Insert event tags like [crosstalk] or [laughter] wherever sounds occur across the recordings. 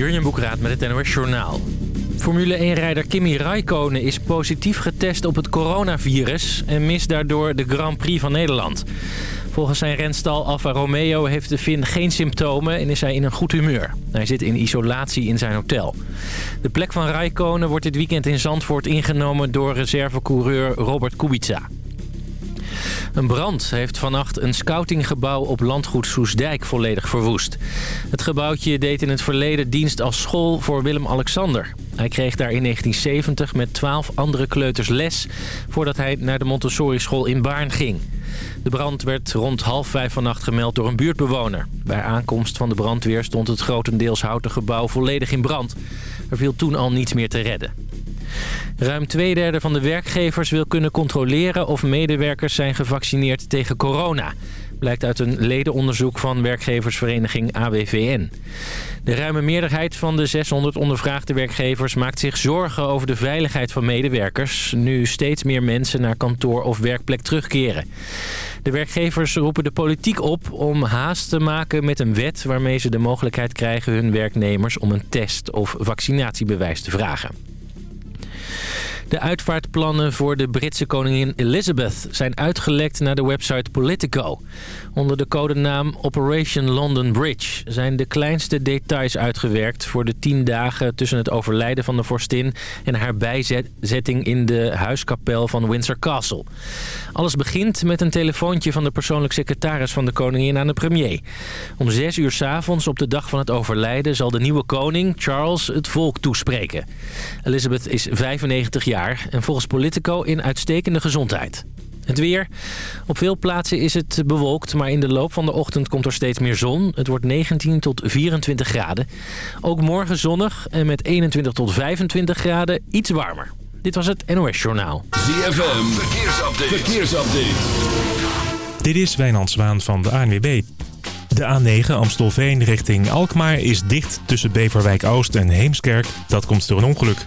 Jurjen met het NOS Journaal. Formule 1-rijder Kimi Raikkonen is positief getest op het coronavirus... en mist daardoor de Grand Prix van Nederland. Volgens zijn renstal Alfa Romeo heeft de Finn geen symptomen en is hij in een goed humeur. Hij zit in isolatie in zijn hotel. De plek van Raikkonen wordt dit weekend in Zandvoort ingenomen door reservecoureur Robert Kubica. Een brand heeft vannacht een scoutinggebouw op landgoed Soesdijk volledig verwoest. Het gebouwtje deed in het verleden dienst als school voor Willem-Alexander. Hij kreeg daar in 1970 met twaalf andere kleuters les... voordat hij naar de Montessori-school in Baarn ging. De brand werd rond half vijf vannacht gemeld door een buurtbewoner. Bij aankomst van de brandweer stond het grotendeels houten gebouw volledig in brand. Er viel toen al niets meer te redden. Ruim twee derde van de werkgevers wil kunnen controleren of medewerkers zijn gevaccineerd tegen corona. Blijkt uit een ledenonderzoek van werkgeversvereniging AWVN. De ruime meerderheid van de 600 ondervraagde werkgevers maakt zich zorgen over de veiligheid van medewerkers... nu steeds meer mensen naar kantoor of werkplek terugkeren. De werkgevers roepen de politiek op om haast te maken met een wet... waarmee ze de mogelijkheid krijgen hun werknemers om een test of vaccinatiebewijs te vragen. De uitvaartplannen voor de Britse koningin Elizabeth zijn uitgelekt naar de website Politico. Onder de codenaam Operation London Bridge zijn de kleinste details uitgewerkt... voor de tien dagen tussen het overlijden van de vorstin... en haar bijzetting in de huiskapel van Windsor Castle. Alles begint met een telefoontje van de persoonlijk secretaris van de koningin aan de premier. Om zes uur s avonds op de dag van het overlijden... zal de nieuwe koning, Charles, het volk toespreken. Elizabeth is 95 jaar en volgens Politico in uitstekende gezondheid. Het weer. Op veel plaatsen is het bewolkt, maar in de loop van de ochtend komt er steeds meer zon. Het wordt 19 tot 24 graden. Ook morgen zonnig en met 21 tot 25 graden iets warmer. Dit was het NOS Journaal. ZFM, verkeersupdate. verkeersupdate. Dit is Wijnand Zwaan van de ANWB. De A9 Amstelveen richting Alkmaar is dicht tussen Beverwijk Oost en Heemskerk. Dat komt door een ongeluk.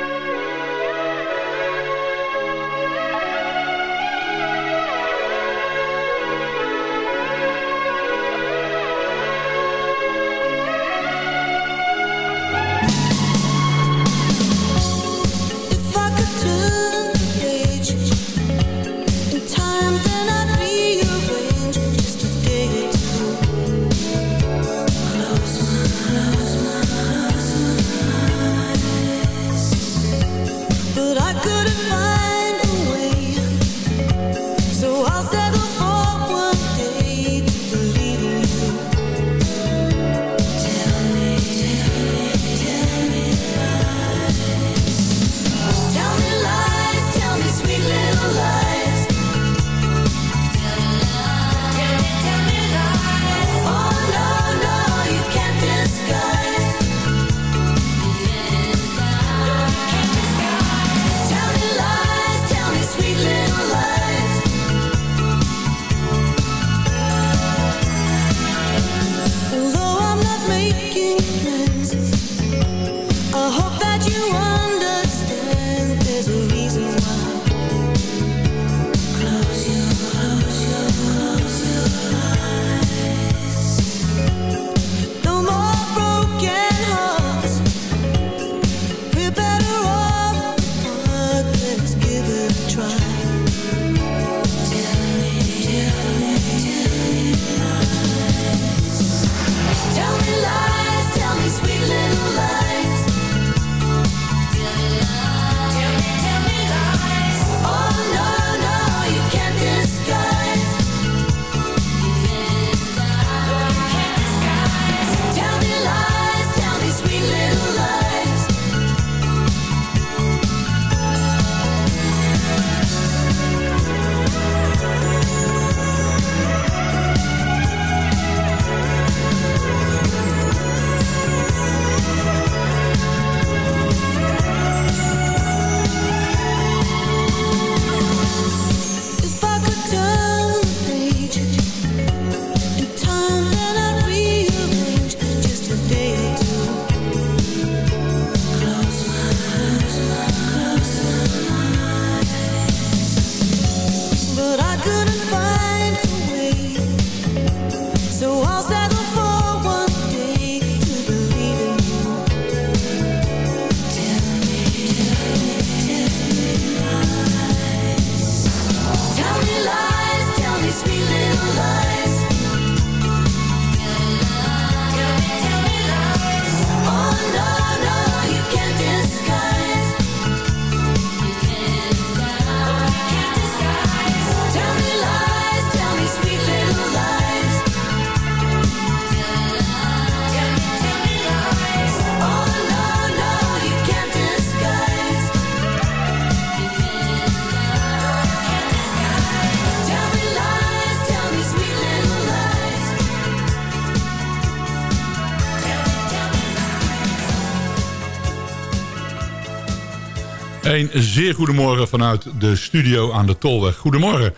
Een zeer goedemorgen vanuit de studio aan de Tolweg. Goedemorgen.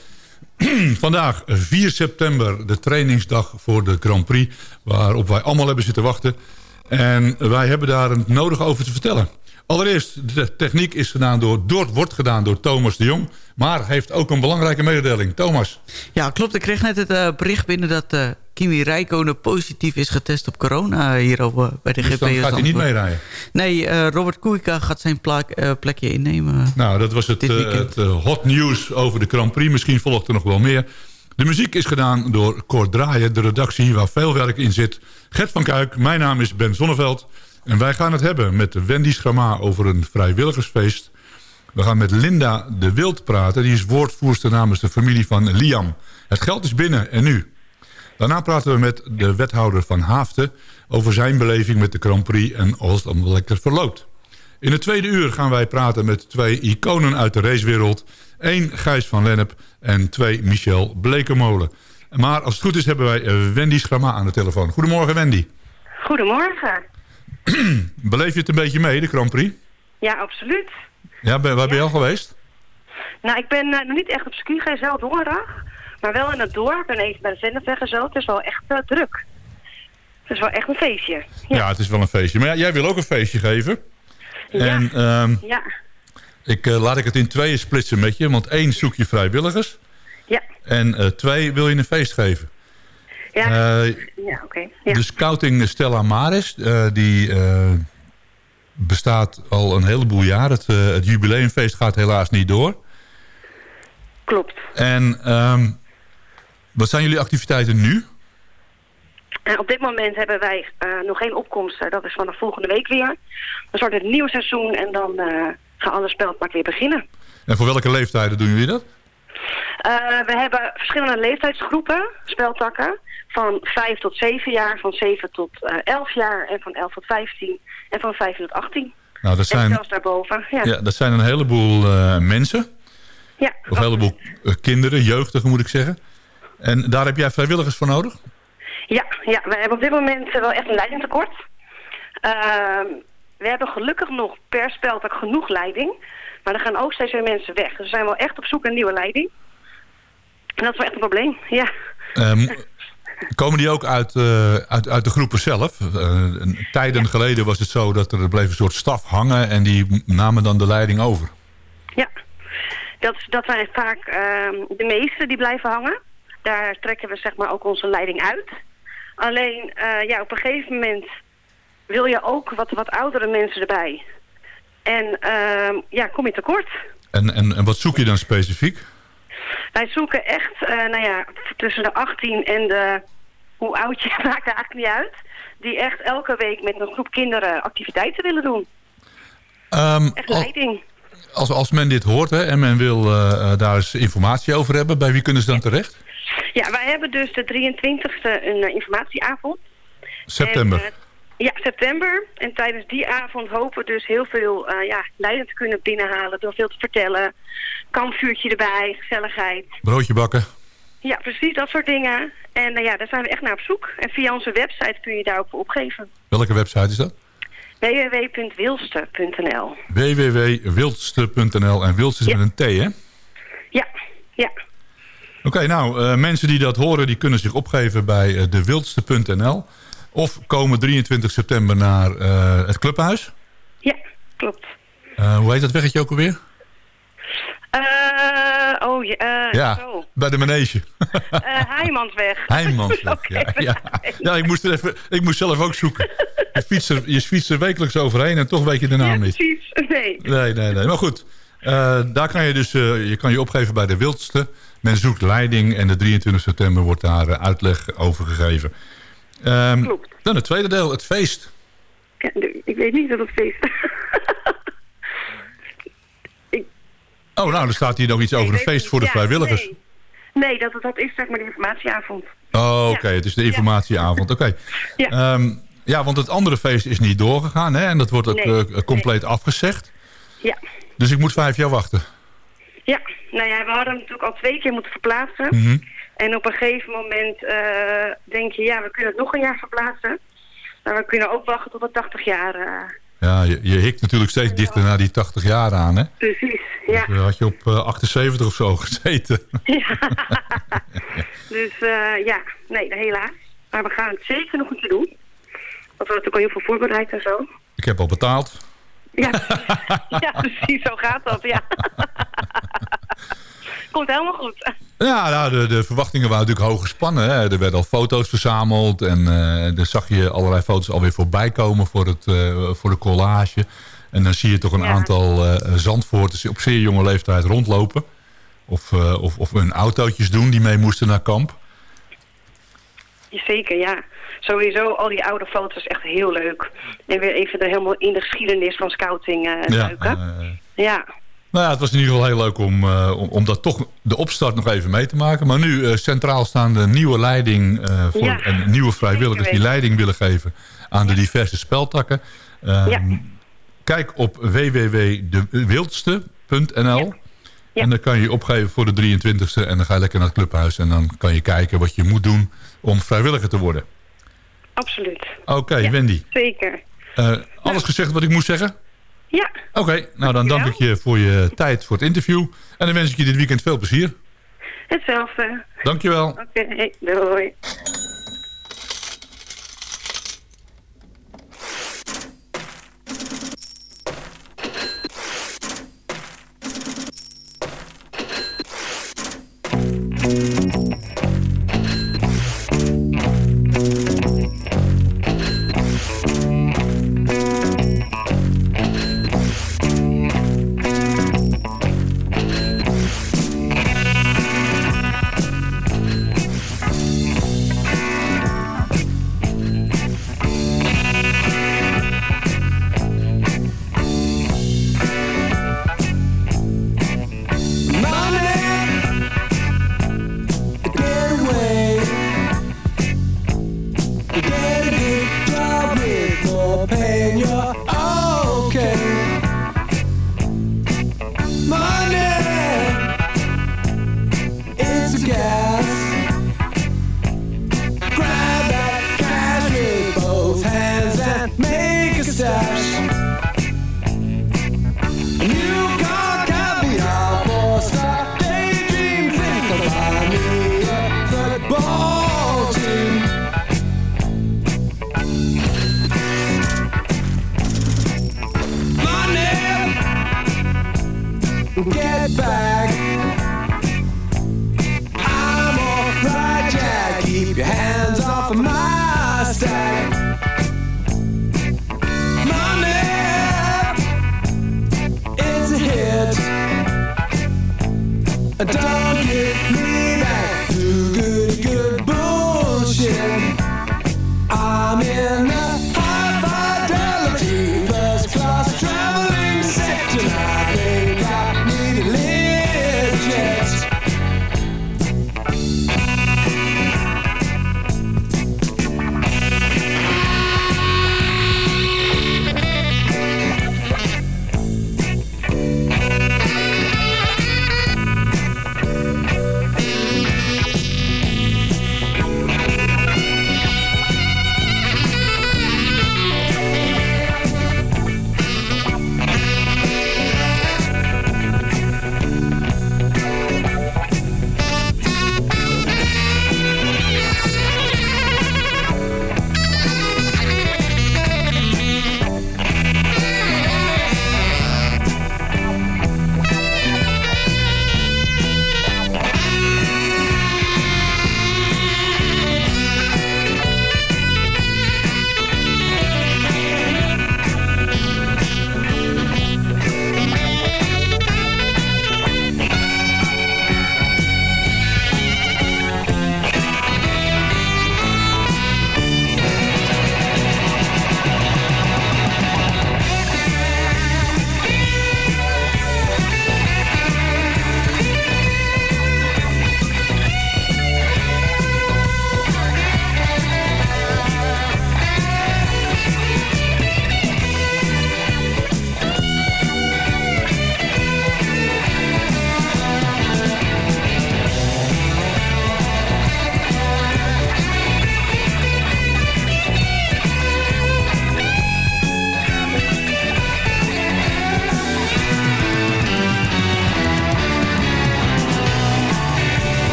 [clears throat] Vandaag 4 september, de trainingsdag voor de Grand Prix... waarop wij allemaal hebben zitten wachten. En wij hebben daar het nodig over te vertellen. Allereerst, de techniek is gedaan door, door, wordt gedaan door Thomas de Jong... maar heeft ook een belangrijke mededeling. Thomas. Ja, klopt. Ik kreeg net het uh, bericht binnen dat uh, Kimi Räikkönen positief is getest op corona hier op, uh, bij de dus GP. dan gaat hij niet meerijden? Nee, Robert Kubica gaat zijn plek, plekje innemen. Nou, dat was het, het hot nieuws over de Grand Prix. Misschien volgt er nog wel meer. De muziek is gedaan door Cor Draaien, de redactie waar veel werk in zit. Gert van Kuik, mijn naam is Ben Zonneveld... En wij gaan het hebben met Wendy Schrama over een vrijwilligersfeest. We gaan met Linda de Wild praten. Die is woordvoerster namens de familie van Liam. Het geld is binnen en nu. Daarna praten we met de wethouder van Haafden... over zijn beleving met de Grand Prix en als het allemaal lekker verloopt. In het tweede uur gaan wij praten met twee iconen uit de racewereld. Eén Gijs van Lennep en twee Michel Blekemolen. Maar als het goed is hebben wij Wendy Schrama aan de telefoon. Goedemorgen Wendy. Goedemorgen. [clears throat] Beleef je het een beetje mee, de Grand Prix? Ja, absoluut. Ja, ben, waar ben je al geweest? Nou, ik ben uh, nog niet echt op ski geweest, wel donderdag. Maar wel in het dorp. Ben even bij de Zendeveg en zo. Het is wel echt uh, druk. Het is wel echt een feestje. Ja. ja, het is wel een feestje. Maar ja, jij wil ook een feestje geven. Ja. En um, ja. Ik, uh, laat ik het in tweeën splitsen met je. Want één zoek je vrijwilligers. Ja. En twee wil je een feest geven. Ja, ja oké. Okay. Ja. De scouting Stella Maris, die bestaat al een heleboel jaar. Het, het, jubileumfeest gaat helaas niet door. Klopt. En um, wat zijn jullie activiteiten nu? op dit moment hebben wij nog geen opkomsten. Dat is vanaf volgende week weer. Dan start het nieuwe seizoen en dan gaan alle spelparken weer beginnen. En voor welke leeftijden doen jullie dat? we hebben verschillende leeftijdsgroepen, speltakken van 5 tot 7 jaar, van 7 tot uh, 11 jaar en van 11 tot 15 en van 5 tot 18. Nou, dat zijn, en zelfs daarboven. Ja. ja, dat zijn een heleboel mensen. Ja. Of een heleboel kinderen, jeugdigen moet ik zeggen. En daar heb jij vrijwilligers voor nodig? Ja, ja we hebben op dit moment wel echt een leidingtekort. Ehm, we hebben gelukkig nog per speltak genoeg leiding. Maar er gaan ook steeds meer mensen weg. Dus we zijn wel echt op zoek naar nieuwe leiding. En dat is wel echt een probleem, ja. Um, Komen die ook uit, uh, uit, uit de groepen zelf? Uh, tijden ja. geleden was het zo dat er bleef een soort staf hangen... en die namen dan de leiding over. Ja, dat, dat zijn vaak uh, de meesten die blijven hangen. Daar trekken we zeg maar ook onze leiding uit. Alleen, uh, ja, op een gegeven moment wil je ook wat, wat oudere mensen erbij. En ehm, ja, kom je tekort. En, en, en wat zoek je dan specifiek? Wij zoeken echt, uh, nou ja, tussen de 18 en de, hoe oud je [laughs] maakt eigenlijk niet uit. Die echt elke week met een groep kinderen activiteiten willen doen. Um, echt leiding. Als, als men dit hoort hè, en men wil uh, daar eens informatie over hebben, bij wie kunnen ze dan terecht? Ja, wij hebben dus de 23e een uh, informatieavond. September. En, ja, september. En tijdens die avond hopen we dus heel veel uh, ja, leiding te kunnen binnenhalen door veel te vertellen. Kampvuurtje erbij, gezelligheid. Broodje bakken. Ja, precies, dat soort dingen. En uh, ja, daar zijn we echt naar op zoek. En via onze website kun je daar ook voor opgeven. Welke website is dat? www.wilste.nl www.wilste.nl En Wilste is ja. met een T, hè? Ja, ja. Oké, okay, nou, uh, mensen die dat horen... die kunnen zich opgeven bij uh, dewildste.nl... Of komen 23 september naar uh, het clubhuis? Ja, klopt. Hoe heet dat weggetje ook alweer? Oh, ja, zo. bij de manege. Heimansweg. [laughs] Heimansweg, [laughs] ja. Ja. ja, ik, moest er even, ik moest zelf ook zoeken. Je fietst er, je fietst er wekelijks overheen en toch weet je de naam ja, niet. precies. Nee. Nee, nee, nee. Maar goed, daar kan je dus je, kan je opgeven bij de Wildste. Men zoekt leiding en de 23 september wordt daar uitleg over gegeven. Um, Klopt. Dan het tweede deel, het feest. Ja, ik weet niet dat het feest [laughs] ik... Oh, nou, er staat hier nog iets nee, over een feest voor de ja, vrijwilligers. Nee, nee dat, dat is zeg maar de informatieavond. Oh, oké, okay. ja. het is de informatieavond. Oké. Okay. [laughs] Ja. Um, ja, want het andere feest is niet doorgegaan, hè? En dat wordt ook nee, uh, compleet nee. afgezegd. Ja. Dus ik moet vijf jaar wachten. Ja, nou ja, we hadden hem natuurlijk al twee keer moeten verplaatsen. Mm -hmm. En op een gegeven moment uh, denk je, ja, we kunnen het nog een jaar verplaatsen. Maar we kunnen ook wachten tot het 80 jaar uh, Ja, je, je hikt natuurlijk steeds dichter naar die 80 jaar aan, hè? Precies, ja. Dus, eh, had je op eh, 78 of zo gezeten. [laughs] ja. dus eh, ja, nee, helaas. Maar we gaan het zeker nog een keer doen. Want we hebben natuurlijk al heel veel voorbereid en zo. Ik heb al betaald. Ja, [laughs] ja precies, zo gaat dat, ja. [laughs] Komt helemaal goed. Ja, nou, de, de verwachtingen waren natuurlijk hoog gespannen. Hè. Er werden al foto's verzameld en uh, er zag je allerlei foto's alweer voorbij komen voor, het, uh, voor de collage. En dan zie je toch een Ja. aantal uh, Zandvoorters op zeer jonge leeftijd rondlopen. Of, uh, of, of hun autootjes doen die mee moesten naar kamp. Zeker, ja. Sowieso, al die oude foto's echt heel leuk. En weer even er helemaal in de geschiedenis van scouting uh, duiken. eh, ja. Nou ja, het was in ieder geval heel leuk om, uh, om, om dat toch de opstart nog even mee te maken. Maar nu uh, centraal staan de nieuwe leiding voor, Ja, en nieuwe vrijwilligers die leiding willen geven aan de diverse speltakken. Ja. Kijk op www.dewildste.nl Ja. Ja. en dan kan je je opgeven voor de 23e en dan ga je lekker naar het clubhuis. En dan kan je kijken wat je moet doen om vrijwilliger te worden. Absoluut. Oké, Ja. Wendy. Zeker. Uh, alles gezegd wat ik moest zeggen? Ja, Oké, nou dan dank ik je voor je tijd voor het interview. En dan wens ik je dit weekend veel plezier. hetzelfde. Dankjewel. Oké, doei.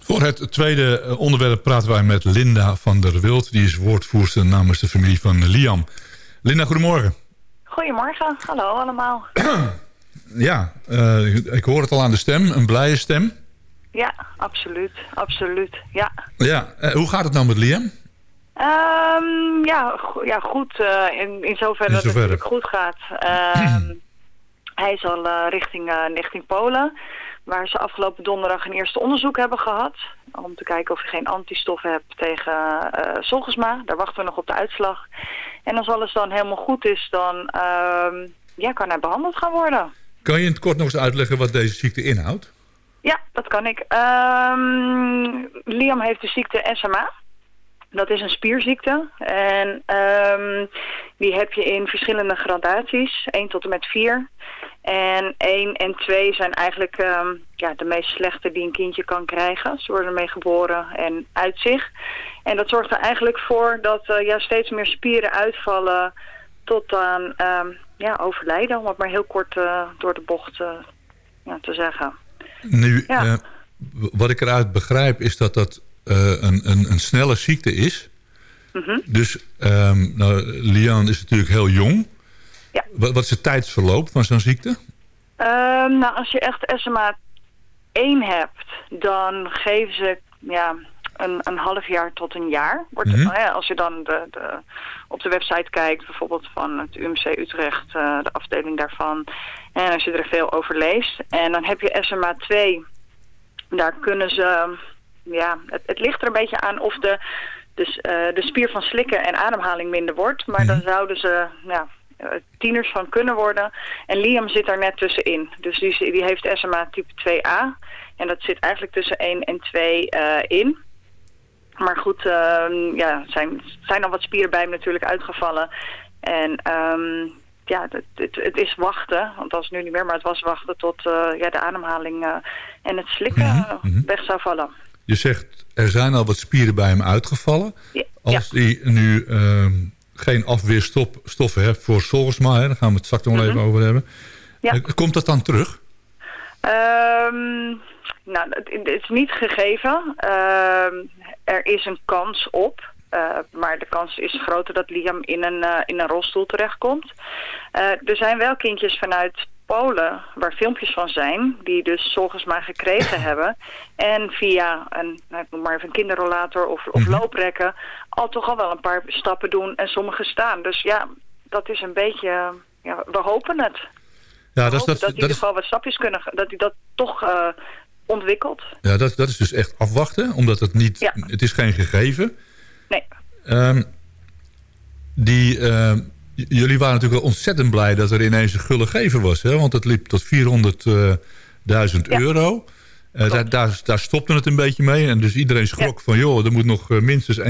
Voor het tweede eh, onderwerp praten wij met Linda van der Wild. Die is woordvoerster namens de familie van Liam. Linda, goedemorgen. Goedemorgen, hallo allemaal. [clears throat] Ja, eh, ik hoor het al aan de stem. Een blije stem. Ja, absoluut, absoluut, ja. Ja, eh, hoe gaat het nou met Liam? Ehm, ja, go- ja, goed, eh, in, in zoverre dat het goed gaat. Ehm, [clears throat] hij is al richting, richting Polen, waar ze afgelopen donderdag een eerste onderzoek hebben gehad. Om te kijken of je geen antistoffen hebt tegen Zolgesma. Daar wachten we nog op de uitslag. En als alles dan helemaal goed is, dan ehm, ja, kan hij behandeld gaan worden. Kan je in het kort nog eens uitleggen wat deze ziekte inhoudt? Ja, dat kan ik. Ehm, Liam heeft de ziekte SMA. Dat is een spierziekte. En ehm, die heb je in verschillende gradaties. 1 tot en met 4. En 1 en 2 zijn eigenlijk ehm, ja, de meest slechte die een kindje kan krijgen. Ze worden ermee geboren en uit zich. En dat zorgt er eigenlijk voor dat eh, ja, steeds meer spieren uitvallen tot aan ja, overlijden. Om het maar heel kort eh, door de bocht eh, ja, te zeggen. Nu, Ja. eh, wat ik eruit begrijp is dat dat een, een, een snelle ziekte is. Mhm. Dus ehm nou, Lian is natuurlijk heel jong. Ja. Wat, wat is het tijdsverloop van zo'n ziekte? Ehm, nou, als je echt SMA 1 hebt, dan geven ze ja, een, een half jaar tot een jaar. Wordt, Mhm. ja, als je dan de, de, op de website kijkt, bijvoorbeeld van het UMC Utrecht, eh, de afdeling daarvan. En als je er veel over leest. En dan heb je SMA 2. Daar kunnen ze, ja, het, het ligt er een beetje aan of de, dus, eh, de spier van slikken en ademhaling minder wordt. Maar dan zouden ze, ja, eh, tieners van kunnen worden. En Liam zit daar net tussenin. Dus die, die heeft SMA type 2A. En dat zit eigenlijk tussen 1 en 2 eh, in. Maar goed, ehm, ja, zijn, zijn al wat spieren bij hem natuurlijk uitgevallen. En ehm, ja, het, het, het is wachten. Want dat is nu niet meer, maar het was wachten tot eh, ja, de ademhaling eh, en het slikken eh, weg zou vallen. Je zegt, er zijn al wat spieren bij hem uitgevallen. Ja, Als hij nu ehm, geen afweerstoffen heeft voor Solsma, daar gaan we het straks nog wel even over hebben. Ja. Komt dat dan terug? Ehm, nou, het, het is niet gegeven. Ehm, er is een kans op. eh, maar de kans is groter dat Liam in een, eh, in een rolstoel terechtkomt. Eh, er zijn wel kindjes vanuit Polen waar filmpjes van zijn... die dus volgens mij gekregen [laughs] hebben. En via een, nou, ik noem maar even een kinderrollator of, of looprekken... al toch al wel een paar stappen doen en sommige staan. Dus ja, dat is een beetje... Ja, we hopen het Ja, dat dat, dat, in ieder geval wat stapjes kunnen, dat hij dat toch eh, ontwikkelt. ja, dat, dat is dus echt afwachten, omdat het niet, Ja. het is geen gegeven. Nee. Ehm, die, ehm, jullie waren natuurlijk wel ontzettend blij dat er ineens een gulle gever was. Hè? Want het liep tot 400.000 euro. Eh, daar, daar, daar stopte het een beetje mee. En dus iedereen schrok van... joh, er moet nog eh, minstens 1,5,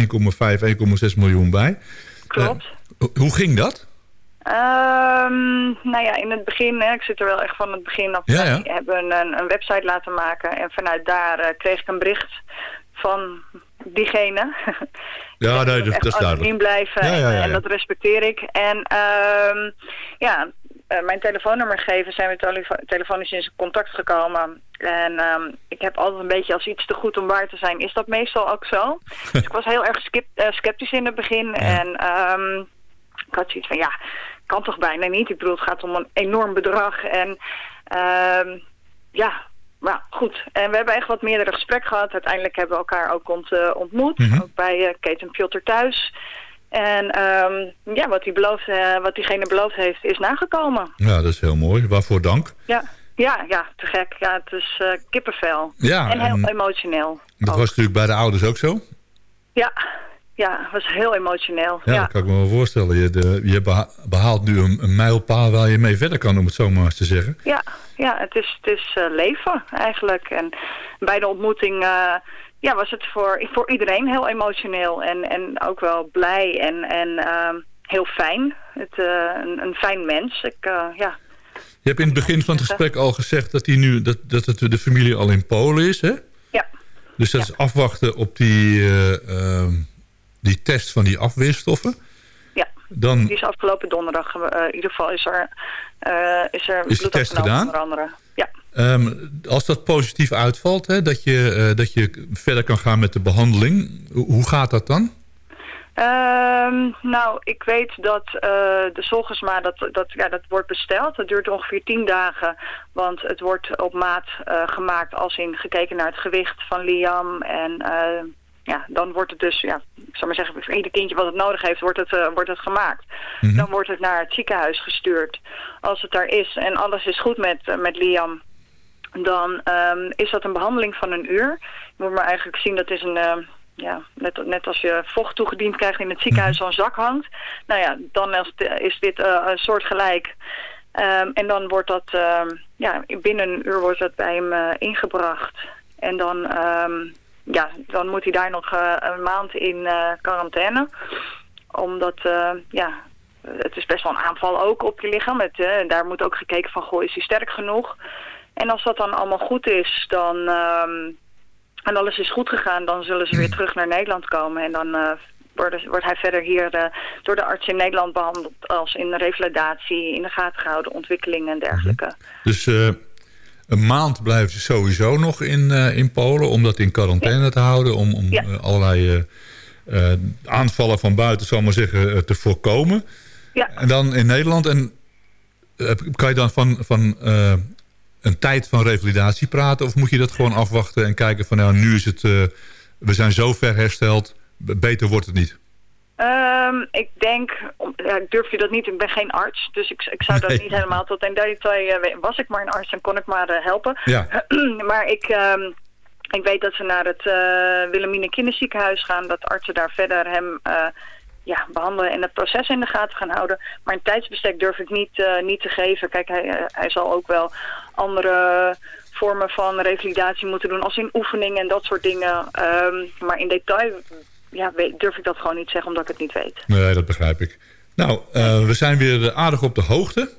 1,6 miljoen bij. Klopt. Hoe ging dat? Ehm, nou ja, in het begin, hè, ik zit er wel echt van het begin af. Ja, hebben een, een website laten maken en vanuit daar eh, kreeg ik een bericht van diegene. Ja, [laughs] nee, dat, is duidelijk. blijven Ja, ja, ja, en ja. dat respecteer ik. En ehm, ja, eh, mijn telefoonnummer geven zijn we telefo- telefonisch in contact gekomen. En ehm, ik heb altijd een beetje als iets te goed om waar te zijn, is dat meestal ook zo. [laughs] dus ik was heel erg eh, sceptisch in het begin. En ik had zoiets van, ja, kan toch bijna niet. Ik bedoel, het gaat om een enorm bedrag. En ehm, ja, maar goed. En we hebben echt wat meerdere gesprekken gehad. Uiteindelijk hebben we elkaar ook ont, eh, ontmoet. Mhm. Ook bij uh, Kate Piotr thuis. En ehm, ja, wat, hij beloofd, eh, wat diegene beloofd heeft, is nagekomen. Ja, dat is heel mooi. Waarvoor dank. Ja, ja, ja te gek. Ja, het is kippenvel. Ja, en heel en- emotioneel. Dat was natuurlijk bij de ouders ook zo. Ja, ja, het was heel emotioneel. Ja, Ja, dat kan ik me wel voorstellen. Je, de, je beha- behaalt nu een, een mijlpaal waar je mee verder kan, om het zo maar eens te zeggen. ja, ja het is, het is eh, leven eigenlijk. En bij de ontmoeting eh, ja, was het voor, voor iedereen heel emotioneel. En, en ook wel blij en, en ehm, heel fijn. Het, eh, een, een fijn mens. Ik, ja, Je hebt in het begin van het gesprek al gezegd dat, die nu, dat, dat het de familie al in Polen is, hè? Ja. Dus dat is afwachten op die, eh, ehm, die test van die afweerstoffen. Ja, Dan die is afgelopen donderdag. eh, in ieder geval is er, eh is er Is bloed test gedaan? onder andere. Ja. Ehm, als dat positief uitvalt, hè, dat, je, eh, dat je verder kan gaan met de behandeling. Hoe gaat dat dan? Ehm, nou, ik weet dat de Zolgersma, dat, dat, ja, dat wordt besteld. Dat duurt ongeveer 10 dagen, want het wordt op maat gemaakt als in gekeken naar het gewicht van Liam. En ja, dan wordt het dus, ja, ik zou maar zeggen, voor ieder kindje wat het nodig heeft, wordt het, eh, wordt het gemaakt. Dan wordt het naar het ziekenhuis gestuurd. Als het daar is en alles is goed met, eh, met Liam, dan ehm, is dat een behandeling van een uur. Je moet maar eigenlijk zien, dat is een... eh, ja, net, net als je vocht toegediend krijgt in het ziekenhuis zo'n zak hangt. Nou ja, dan is, dit een soort gelijk. Ehm, en dan wordt dat, ehm, ja, binnen een uur wordt dat bij hem ingebracht. En dan, ehm, ja, dan moet hij daar nog eh, een maand in eh, quarantaine. Omdat, eh, ja, het is best wel een aanval ook op je lichaam. Het, eh, daar moet ook gekeken van, goh, is hij sterk genoeg? En als dat dan allemaal goed is, dan... ehm, en alles is goed gegaan, dan zullen ze weer terug naar Nederland komen. En dan eh, worden- wordt hij verder hier door de arts in Nederland behandeld als in revalidatie, in de gaten gehouden, ontwikkelingen en dergelijke. Dus eh, een maand blijven ze sowieso nog in, eh, in Polen... om dat in quarantaine te houden... om, om Ja. eh, allerlei eh, aanvallen van buiten, zal maar zeggen, te voorkomen. Ja. En dan in Nederland... En, kan je dan van, van een tijd van revalidatie praten... of moet je dat gewoon afwachten en kijken van... nou, nu is het... we zijn zo ver hersteld, beter wordt het niet. Ehm, ik denk, om- ja, ik durf je dat niet, ik ben geen arts, dus ik, ik zou dat Nee. niet helemaal tot in detail, eh, was ik maar een arts, dan kon ik maar eh, helpen. Ja. [clears throat] maar ik, ehm, ik weet dat ze naar het uh, Wilhelmina Kinderziekenhuis gaan, dat artsen daar verder hem eh, ja, behandelen en het proces in de gaten gaan houden. Maar een tijdsbestek durf ik niet, eh, niet te geven. Kijk, hij, eh, hij zal ook wel andere vormen van revalidatie moeten doen, als in oefeningen en dat soort dingen. Ehm, maar in detail ja, weet- durf ik dat gewoon niet zeggen, omdat ik het niet weet. Nee, dat begrijp ik. Nou, eh, we zijn weer aardig op de hoogte.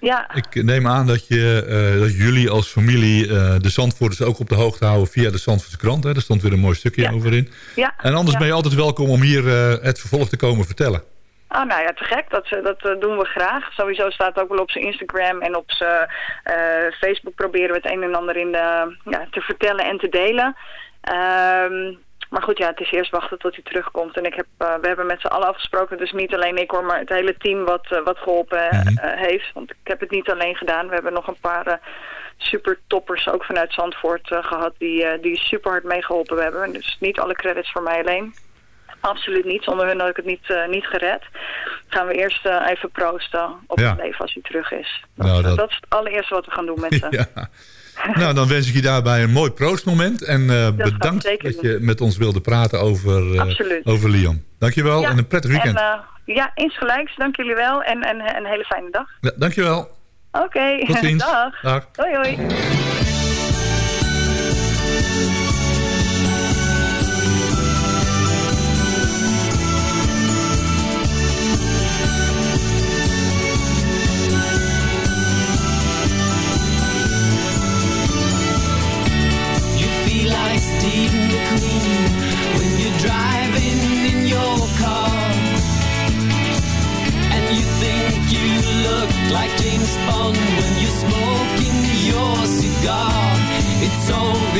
Ja, Ik neem aan dat, je, eh, dat jullie als familie eh, de Zandvoorters ook op de hoogte houden via de Zandvoortse krant. Hè? Daar stond weer een mooi stukje Ja. over in. ja. En anders ja. ben je altijd welkom om hier eh, het vervolg te komen vertellen. Ah, nou ja, te gek. Dat, eh, dat eh, doen we graag. Sowieso staat het ook wel op zijn Instagram en op zijn eh, Facebook proberen we het een en ander in de, ja, te vertellen en te delen. Ehm, maar goed, ja, het is eerst wachten tot hij terugkomt. En ik heb, eh, we hebben met z'n allen afgesproken, dus niet alleen ik hoor, maar het hele team wat, eh, wat geholpen eh, eh, heeft. Want ik heb het niet alleen gedaan. We hebben nog een paar super toppers, ook vanuit Zandvoort, eh, gehad, die, die super hard meegeholpen hebben. Dus niet alle credits voor mij alleen. Absoluut niet. Zonder hun had ik het niet, niet gered. Gaan we eerst even proosten op Ja. het leven als hij terug is. Dat, Nou, dat- dat is het allereerste wat we gaan doen met [laughs] ze. ja. [laughs] Nou, dan wens ik je daarbij een mooi proostmoment. En eh, bedankt dat je met ons wilde praten over, Absoluut. over Liam. Dankjewel Ja, en een prettig weekend. En, eh, ja, insgelijks. Dank jullie wel. En, en een hele fijne dag. ja, dankjewel. Oké. Ziens. [laughs] Dag. Dag. Hoi hoi.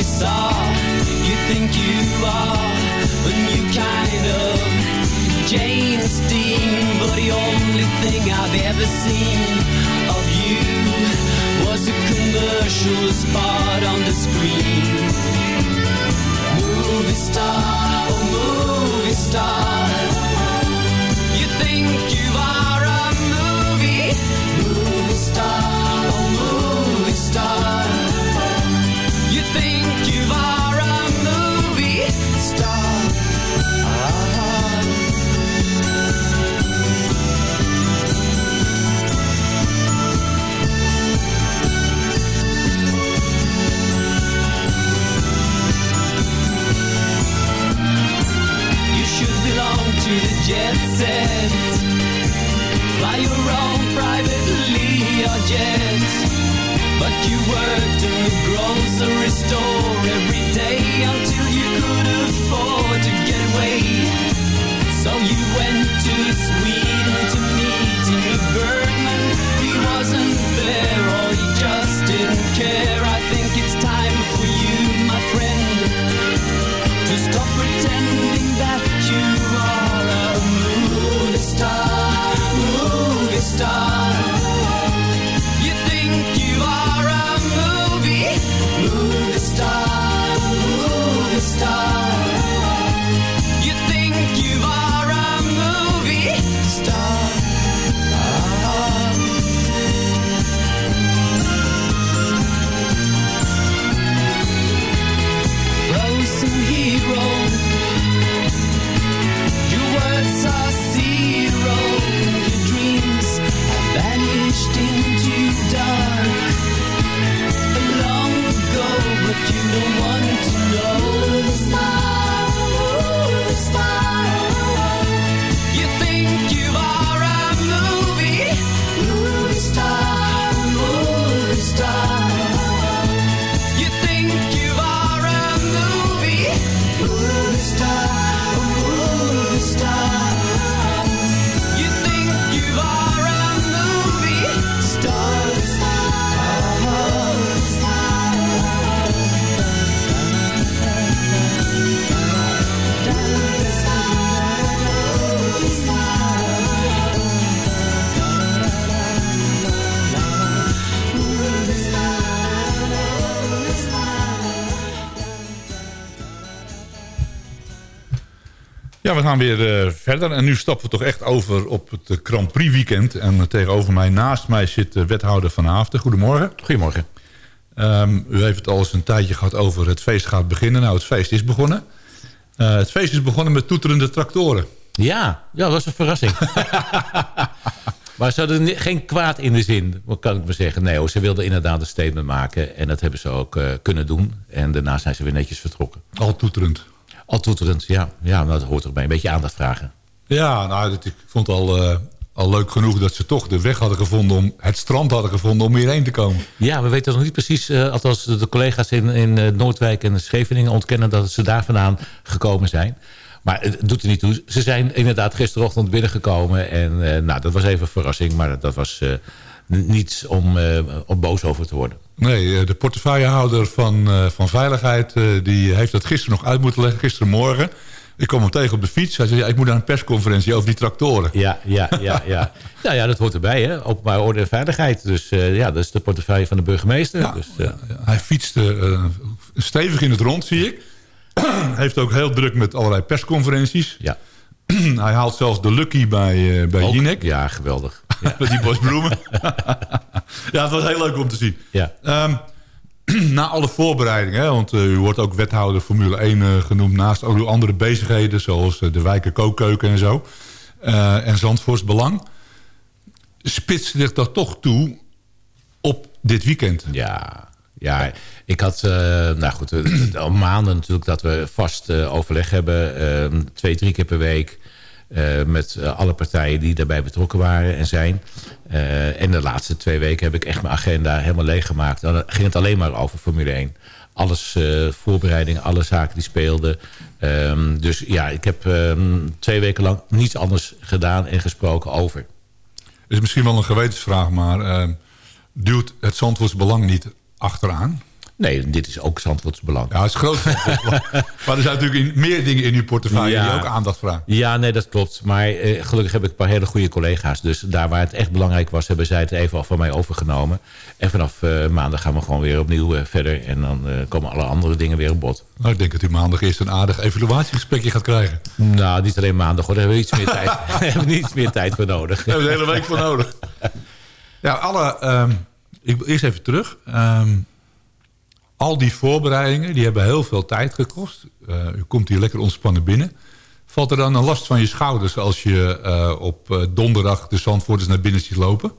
So bizarre. You think you are a new kind of James Dean, but But the only thing I've ever seen of you was a commercial spot on the screen. Movie star, oh movie star. You think you jet set. Fly your own private Learjet. But you worked in the grocery store every day until you could afford to get away. So you went to Sweden to meet Ingrid Bergman. He wasn't there or he just didn't care. I think it's time for you, my friend, to stop pretending that star. We gaan weer eh, verder. En nu stappen we toch echt over op het Grand Prix weekend. En eh, tegenover mij, naast mij, zit de wethouder Van Haafden. Goedemorgen. Goedemorgen. Ehm, u heeft het al eens een tijdje gehad over het feest gaat beginnen. Nou, het feest is begonnen. Eh, het feest is begonnen met toeterende tractoren. Ja, ja dat was een verrassing. [laughs] maar ze hadden geen kwaad in de zin, wat kan ik maar zeggen. Nee ze wilden inderdaad een statement maken. En dat hebben ze ook kunnen doen. En daarna zijn ze weer netjes vertrokken. Al toeterend. Al toeterend, ja. Ja, dat hoort erbij. Een beetje aandacht vragen. Ja, nou, dat, ik vond het al, eh, al leuk genoeg dat ze toch de weg hadden gevonden... om het strand hadden gevonden om hierheen te komen. Ja, we weten nog niet precies, eh, althans de collega's in, in eh, Noordwijk en Scheveningen ontkennen dat ze daar vandaan gekomen zijn. Maar het doet er niet toe. Ze zijn inderdaad gisterochtend binnengekomen en nou, dat was even een verrassing, maar dat was eh, n- niets om, eh, om boos over te worden. Nee, eh, de portefeuillehouder van, eh, van Veiligheid... die heeft dat gisteren nog uit moeten leggen, gisterenmorgen. Ik kwam hem tegen op de fiets. Hij zei, ja, ik moet naar een persconferentie over die tractoren. Ja, ja, ja. ja. [laughs] nou ja, dat hoort erbij, hè? Openbare orde en veiligheid. Dus ja, dat is de portefeuille van de burgemeester. dus, Hij fietste stevig in het rond, zie ik. [clears throat] heeft ook heel druk met allerlei persconferenties. Ja. [clears throat] Hij haalt zelfs de Lucky bij, bij? Jinek. Ja, geweldig. [laughs] met die bosbloemen. [laughs] ja, het was heel leuk om te zien. Ja. Ehm, [clears throat] na alle voorbereidingen, hè, want eh, u wordt ook wethouder Formule 1 eh, genoemd... naast ook uw andere bezigheden, zoals eh, de wijken kookkeuken en zo... en Zandvoorts Belang... spitst zich dat toch toe op dit weekend. Ja, ja, ik had, nou goed, [clears throat] al maanden natuurlijk dat we vast overleg hebben. eh, twee, drie keer per week. Eh, met eh, alle partijen die daarbij betrokken waren en zijn. Eh, en de laatste twee weken heb ik echt mijn agenda helemaal leeggemaakt. Dan ging het alleen maar over Formule 1. Alles, voorbereiding, alle zaken die speelden. Ehm, dus ja, ik heb ehm, twee weken lang niets anders gedaan en gesproken over. is misschien wel een gewetensvraag, maar... eh, duwt het Zandvoorts Belang niet achteraan? Nee, dit is ook Zandvoorts belang. Ja, het is groot. [laughs] maar er zijn natuurlijk meer dingen in uw portefeuille Ja. die ook aandacht vragen. Ja, nee, dat klopt. Maar eh, gelukkig heb ik een paar hele goede collega's. Dus daar waar het echt belangrijk was, hebben zij het even al van mij overgenomen. En vanaf eh, maandag gaan we gewoon weer opnieuw eh, verder. En dan komen alle andere dingen weer op bod. Nou, ik denk dat u maandag eerst een aardig evaluatiegesprekje gaat krijgen. Nou, niet alleen maandag hoor. Daar hebben we iets meer tijd, [laughs] [laughs] hebben we iets meer tijd voor nodig. Daar hebben we de hele week voor nodig. Ja, alle, ehm, ik wil eerst even terug. Ehm, al die voorbereidingen, die hebben heel veel tijd gekost. Eh, u komt hier lekker ontspannen binnen. Valt er dan een last van je schouders als je eh, op eh, donderdag de Zandvoorters naar binnen ziet lopen?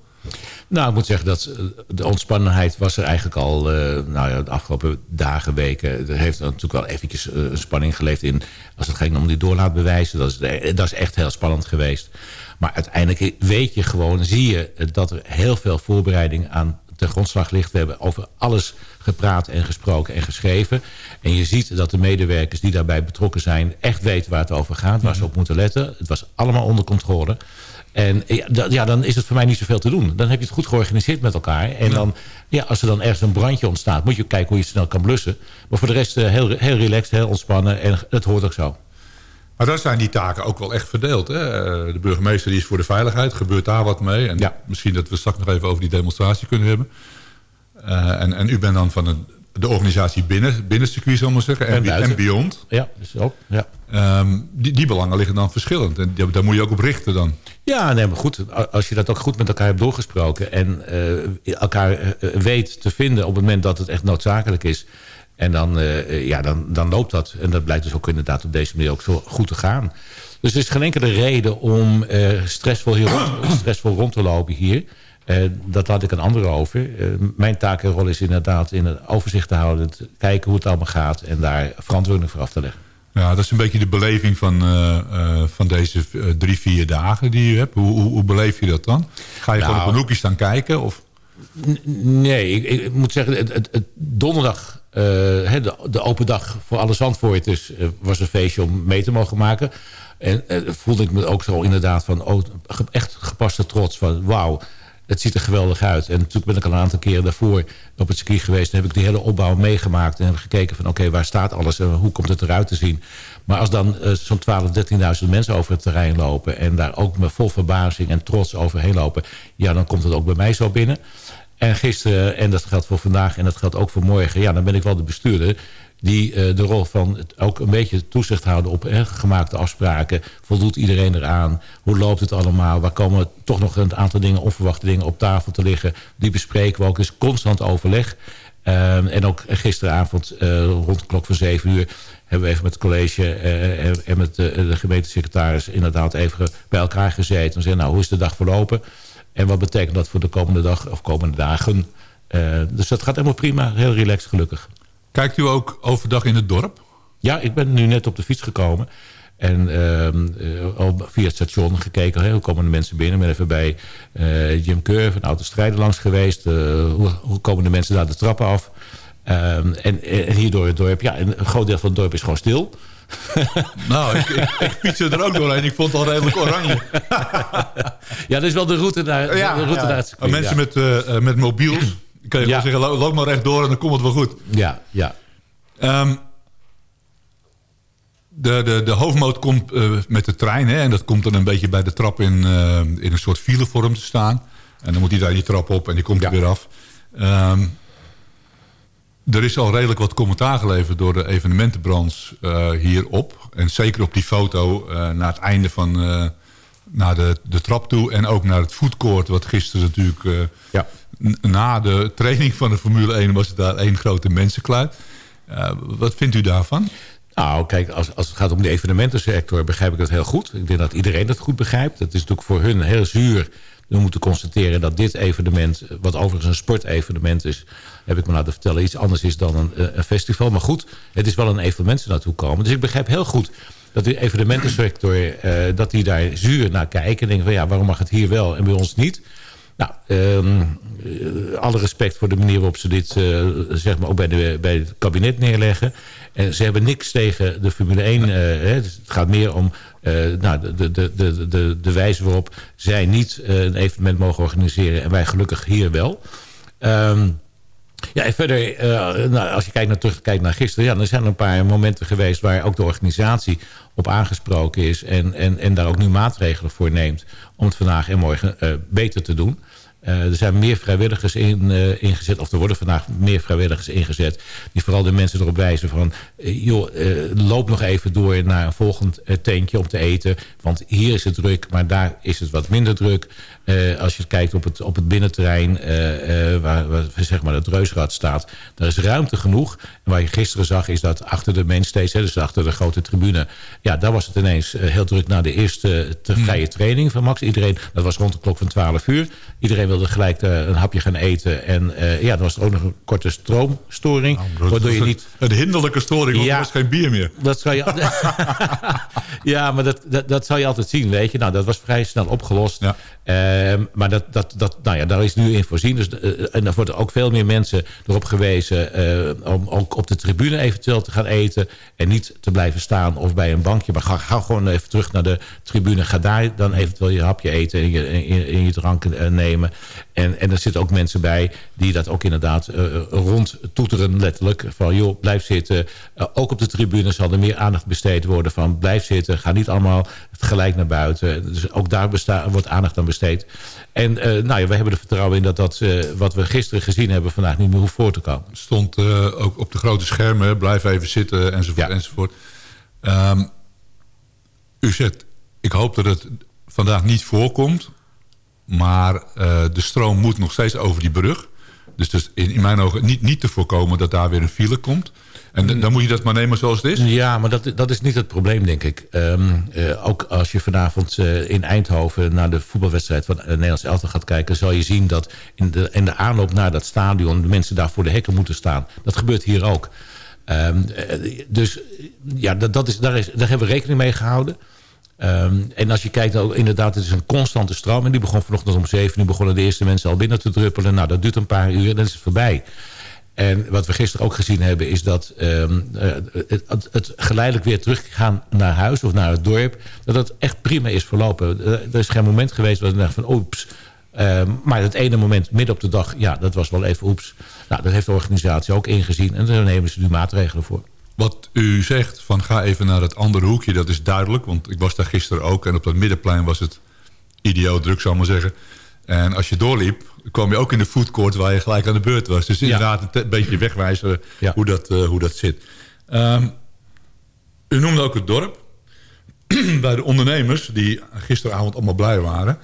Nou, ik moet zeggen dat de ontspannenheid was er eigenlijk al eh, nou ja, de afgelopen dagen, weken. Er heeft natuurlijk wel eventjes een spanning geleefd in als het ging om die doorlaatbewijzen. Dat is, dat is echt heel spannend geweest. Maar uiteindelijk weet je gewoon, zie je dat er heel veel voorbereiding aan ten grondslag ligt. We hebben over alles gepraat en gesproken en geschreven. En je ziet dat de medewerkers die daarbij betrokken zijn... echt weten waar het over gaat, waar ze op moeten letten. Het was allemaal onder controle. En ja, da- ja, dan is het voor mij niet zoveel te doen. Dan heb je het goed georganiseerd met elkaar. En dan, ja, als er dan ergens een brandje ontstaat... moet je kijken hoe je snel kan blussen. Maar voor de rest eh, heel, heel relaxed, heel ontspannen. En het hoort ook zo. Maar dan zijn die taken ook wel echt verdeeld. Hè? Eh, De burgemeester die is voor de veiligheid. Gebeurt daar wat mee? En misschien dat we straks nog even over die demonstratie kunnen hebben. Eh, en, en u bent dan van een, de organisatie binnen, binnen het circuit, zal ik maar zeggen. En, En beyond. Ja, dus ook. Ja. Ehm, die, die belangen liggen dan verschillend. En daar moet je ook op richten dan. Ja, nee, maar goed. Als je dat ook goed met elkaar hebt doorgesproken... en eh, elkaar weet te vinden op het moment dat het echt noodzakelijk is... en dan, eh, ja, dan, dan loopt dat. En dat blijkt dus ook inderdaad op deze manier ook zo goed te gaan. Dus er is geen enkele reden om eh, stressvol, hier rond, [clears throat] stressvol rond te lopen hier... Eh, dat laat ik een ander over. Eh, mijn taak en rol is inderdaad in het overzicht te houden... te kijken hoe het allemaal gaat en daar verantwoording voor af te leggen. Ja, dat is een beetje de beleving van, eh, eh, van deze eh, drie, vier dagen die je hebt. Hoe, hoe, hoe beleef je dat dan? Ga je gewoon Nou. op een hoekje staan kijken? Of? Nee, ik, ik moet zeggen, het, het, het donderdag, eh, de, de open dag voor alle Zandvoorters... eh, was een feestje om mee te mogen maken. En eh, voelde ik me ook zo inderdaad van, oh, echt gepaste trots. Van wauw, het ziet er geweldig uit. En natuurlijk ben ik al een aantal keren daarvoor op het circuit geweest. En heb ik die hele opbouw meegemaakt. En heb gekeken van, oké, waar staat alles en hoe komt het eruit te zien. Maar als dan eh, zo'n 12, 13.000 mensen over het terrein lopen... en daar ook met vol verbazing en trots overheen lopen... ja, dan komt het ook bij mij zo binnen. En gisteren, en dat geldt voor vandaag en dat geldt ook voor morgen... ja, dan ben ik wel de bestuurder die eh, de rol van ook een beetje toezicht houden op gemaakte afspraken. Voldoet iedereen eraan? Hoe loopt het allemaal? Waar komen toch nog een aantal dingen, onverwachte dingen op tafel te liggen? Die bespreken we ook. Dus constant overleg. Ehm, en ook gisteravond eh, rond de klok van zeven uur hebben we even met het college eh, en- met de, de gemeentesecretaris inderdaad even bij elkaar gezeten. En zeggen, nou, hoe is de dag verlopen? En wat betekent dat voor de komende dag of komende dagen? Eh, dus dat gaat helemaal prima. Heel relaxed, gelukkig. Kijkt u ook overdag in het dorp? Ja, ik ben nu net op de fiets gekomen. En ehm, eh, al via het station gekeken, hoe komen de mensen binnen. Ik ben even bij eh, Jim Keur van Auto Strijden langs geweest. Hoe, hoe komen de mensen daar de trappen af? Ehm, en, en hier door het dorp, ja, en een groot deel van het dorp is gewoon stil. [laughs] Nou, ik, ik, ik fietste er ook doorheen. Ik vond het al redelijk oranje. [laughs] Ja, dat is wel de route naar, de route naar het circuit, Mensen ja. met, eh, met mobiels. [clears throat] Kun je Ja. gewoon zeggen, lo- loop maar rechtdoor en dan komt het wel goed. Ja, ja. Ehm, de, de, de hoofdmoot komt eh, met de trein. Hè, en dat komt dan een beetje bij de trap in, in een soort filevorm te staan. En dan moet hij daar die trap op en die komt er weer af. Ehm, er is al redelijk wat commentaar geleverd door de evenementenbranche eh, hierop. En zeker op die foto eh, naar het einde van eh, naar de, de trap toe. En ook naar het foodcourt, wat gisteren natuurlijk... n- Na de training van de Formule 1 was het daar één grote mensenkluit. Wat vindt u daarvan? Nou, kijk, als, als het gaat om de evenementensector begrijp ik dat heel goed. Ik denk dat iedereen dat goed begrijpt. Het is natuurlijk voor hun heel zuur. We moeten constateren dat dit evenement, wat overigens een sportevenement is... heb ik me laten vertellen, iets anders is dan een, eh, festival. Maar goed, het is wel een evenement naartoe komen. Dus ik begrijp heel goed dat de evenementensector... eh, dat die daar zuur naar kijken en denken van... ja, waarom mag het hier wel en bij ons niet... Nou, ehm, eh, alle respect voor de manier waarop ze dit eh, zeg maar ook bij, de, bij het kabinet neerleggen. En ze hebben niks tegen de Formule 1. eh, hè. Het gaat meer om nou, de, de, de, de, de, wijze waarop zij niet een evenement mogen organiseren. En wij gelukkig hier wel. Ehm, Ja, en verder, nou, als je kijkt naar, terugkijkt naar gisteren... Ja, dan zijn er een paar momenten geweest waar ook de organisatie op aangesproken is... en, en, en daar ook nu maatregelen voor neemt om het vandaag en morgen beter te doen. Eh, er zijn meer vrijwilligers in, eh, ingezet, of er worden vandaag meer vrijwilligers ingezet... die vooral de mensen erop wijzen van... eh, joh, loop nog even door naar een volgend tentje om te eten... want hier is het druk, maar daar is het wat minder druk. Eh, als je kijkt op het, op het binnenterrein eh, eh, waar, waar zeg maar het Reusrad staat... daar is ruimte genoeg. En waar je gisteren zag is dat achter de mainstage, hè, dus achter de grote tribune... ja, daar was het ineens heel druk na de eerste te vrije training van Max. Iedereen, dat was rond de klok van 12 uur. Iedereen wilde gelijk een hapje gaan eten. En ja, dan was er ook nog een korte stroomstoring. waardoor je niet... Een hinderlijke storing, want Ja. er was geen bier meer. Dat zou je, [laughs] [laughs] ja, maar dat, dat, dat zou je altijd zien, weet je. Nou, dat was vrij snel opgelost. Ehm, maar dat, dat, dat, nou ja, daar is nu in voorzien. Dus, eh, en er worden ook veel meer mensen erop gewezen... eh, om ook op de tribune eventueel te gaan eten... en niet te blijven staan of bij een bankje. Maar ga, gewoon even terug naar de tribune. Ga daar dan eventueel je hapje eten en je, en je, en je drank eh, nemen. En, en er zitten ook mensen bij die dat ook inderdaad eh, rond toeteren letterlijk. Van joh, blijf zitten. Eh, ook op de tribune zal er meer aandacht besteed worden van blijf zitten. Ga niet allemaal gelijk naar buiten. Dus ook daar wordt aandacht aan besteed. En eh, nou ja, we hebben er vertrouwen in dat dat wat we gisteren gezien hebben vandaag niet meer hoeft voor te komen. stond eh, ook op de grote schermen, blijf even zitten enzovoort. enzovoort. Ehm, u zegt, ik hoop dat het vandaag niet voorkomt, maar eh, de stroom moet nog steeds over die brug. Dus, dus in, mijn ogen niet, niet te voorkomen dat daar weer een file komt. En dan moet je dat maar nemen zoals het is. Ja, maar dat, dat is niet het probleem, denk ik. Ehm, eh, ook als je vanavond eh, in Eindhoven naar de voetbalwedstrijd van Nederlands Elftal gaat kijken... zal je zien dat in de, de aanloop naar dat stadion de mensen daar voor de hekken moeten staan. Dat gebeurt hier ook. Ehm, eh, dus ja, dat, dat is, daar, is, daar hebben we rekening mee gehouden. Ehm, en als je kijkt, ook, inderdaad, het is een constante stroom. En die begon vanochtend om zeven uur, begonnen de eerste mensen al binnen te druppelen. Nou, dat duurt een paar uur en dan is het voorbij. En wat we gisteren ook gezien hebben is dat ehm, eh, het, het, geleidelijk weer teruggaan naar huis of naar het dorp... dat het echt prima is verlopen. Eh, er is geen moment geweest waar ik dacht van oeps. Ehm, maar het ene moment midden op de dag, ja, dat was wel even oeps. Nou, dat heeft de organisatie ook ingezien en daar nemen ze nu maatregelen voor. Wat u zegt van ga even naar het andere hoekje, dat is duidelijk. Want ik was daar gisteren ook en op dat middenplein was het idioot druk, zal ik maar zeggen. En als je doorliep, kwam je ook in de foodcourt waar je gelijk aan de beurt was. Dus inderdaad een beetje wegwijzen hoe, dat, eh, hoe dat zit. Ehm, u noemde ook het dorp. [clears throat] Bij de ondernemers, die gisteravond allemaal blij waren...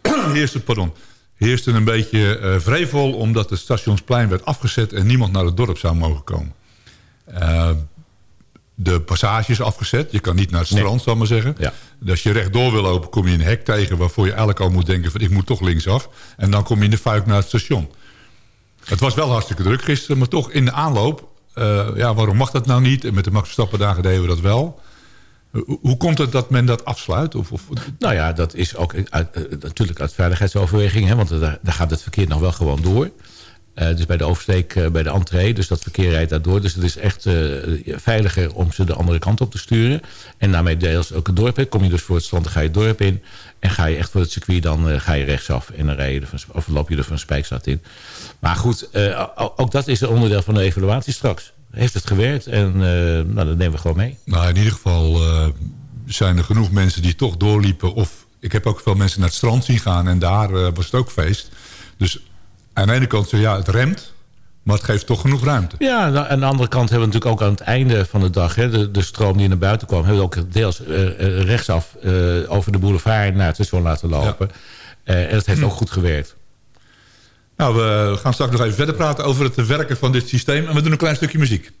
[clears throat] heerste, pardon, heerste een beetje vrevel... omdat het stationsplein werd afgezet... en niemand naar het dorp zou mogen komen. Eh, de passage is afgezet. Je kan niet naar het strand, zal ik maar zeggen. Dus als je rechtdoor wil lopen, kom je een hek tegen... waarvoor je eigenlijk al moet denken van ik moet toch linksaf. En dan kom je in de fuik naar het station. Het was wel hartstikke druk gisteren, maar toch in de aanloop... eh, ja, waarom mag dat nou niet? En met de Max Verstappen dagen deden we dat wel. Hoe, komt het dat men dat afsluit? Of, of, Nou ja, dat is ook uit, eh, natuurlijk uit veiligheidsoverweging. Hè, want daar, daar gaat het verkeer nog wel gewoon door. Eh, dus bij de oversteek, eh, bij de entree. Dus dat verkeer rijdt daardoor. Dus het is echt eh, veiliger om ze de andere kant op te sturen. En daarmee deels ook het dorp in. Kom je dus voor het strand, ga je het dorp in. En ga je echt voor het circuit, dan ga je rechtsaf. En dan rij je er van, of loop je er van Spijkstraat in. Maar goed, ook dat is een onderdeel van de evaluatie straks. Heeft het gewerkt? En nou, dat nemen we gewoon mee. Nou, in ieder geval zijn er genoeg mensen die toch doorliepen. Of ik heb ook veel mensen naar het strand zien gaan en daar was het ook feest. Dus aan de ene kant je, ja, het remt, maar het geeft toch genoeg ruimte. Ja, nou, aan de andere kant hebben we natuurlijk ook aan het einde van de dag... Hè, de, de stroom die naar buiten kwam... hebben we ook deels eh, eh, rechtsaf eh, over de boulevard naar het station laten lopen. En dat heeft ook goed gewerkt. Nou, we gaan straks nog even verder praten over het werken van dit systeem. En we doen een klein stukje muziek.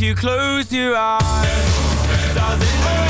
You close your eyes, does it almost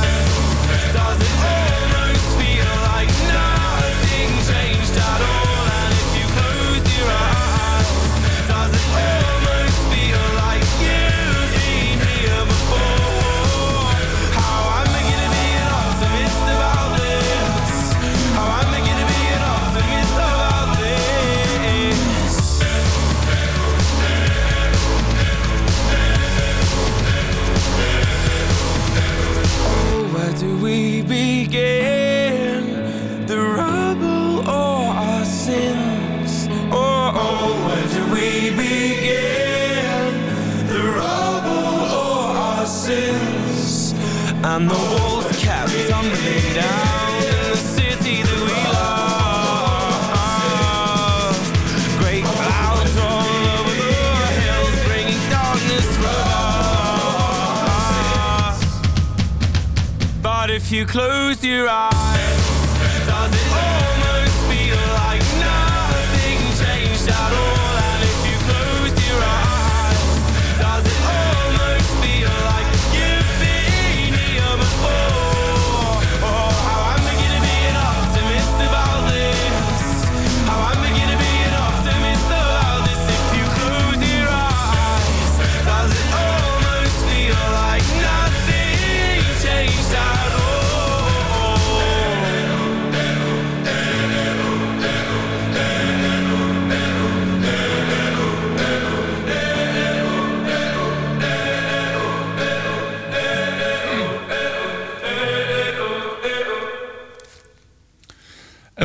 you close your eyes,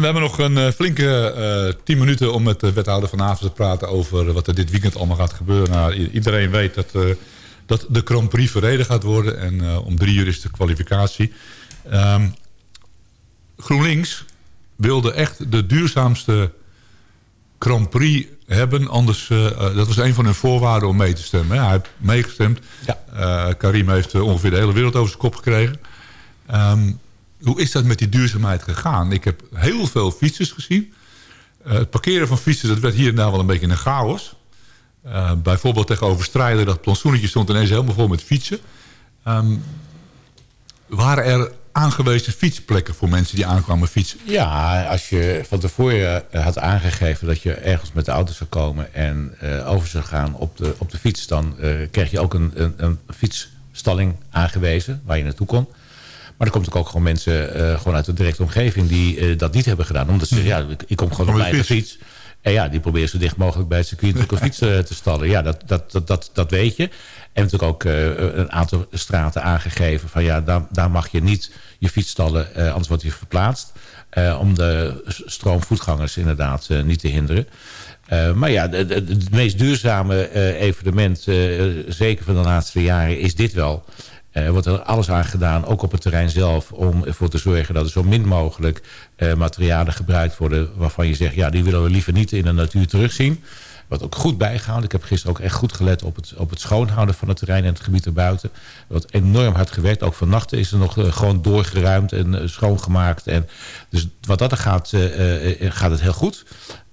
hebben nog een eh, flinke eh 10 minuten om met de wethouder vanavond te praten over wat er dit weekend allemaal gaat gebeuren. Nou, iedereen weet dat, eh, dat de Grand Prix verreden gaat worden en om drie uur is de kwalificatie. Ehm, GroenLinks wilde echt de duurzaamste Grand Prix hebben. Anders, dat was een van hun voorwaarden om mee te stemmen. hè. Hij heeft meegestemd. Eh, Karim heeft ongeveer de hele wereld over zijn kop gekregen. Ehm, hoe is dat met die duurzaamheid gegaan? Ik heb heel veel fietsers gezien. Eh, het parkeren van fietsers dat werd hier en daar wel een beetje een chaos. Eh, bijvoorbeeld tegenover Strijden, dat plantsoenetje stond ineens helemaal vol met fietsen. Ehm, waren er aangewezen fietsplekken voor mensen die aankwamen fietsen? Ja, als je van tevoren eh, had aangegeven dat je ergens met de auto zou komen en over zou gaan op de, op de fiets, dan kreeg je ook een, een, een fietsstalling aangewezen waar je naartoe kon. Maar er komt ook gewoon mensen eh, gewoon uit de directe omgeving die eh, dat niet hebben gedaan. Omdat ze zeggen, ja, ik, ik kom gewoon op mijn fiets. En ja, die proberen zo dicht mogelijk bij het circuit een fiets eh, te stallen. Ja, dat, dat, dat, dat, dat weet je. En natuurlijk ook een aantal straten aangegeven van ja, daar, daar mag je niet je fiets stallen, anders wordt je verplaatst. Om de stroomvoetgangers inderdaad niet te hinderen. Maar ja, het meest duurzame evenement, zeker van de laatste jaren, is dit wel. Er wordt er alles aan gedaan, ook op het terrein zelf... om ervoor te zorgen dat er zo min mogelijk eh, materialen gebruikt worden... waarvan je zegt, ja, die willen we liever niet in de natuur terugzien. Wat ook goed bijgehouden. Ik heb gisteren ook echt goed gelet op het, op het schoonhouden van het terrein... en het gebied erbuiten. Er wordt enorm hard gewerkt. Ook vannacht is er nog eh, gewoon doorgeruimd en eh, schoongemaakt. En dus wat dat er gaat, eh, eh, gaat het heel goed.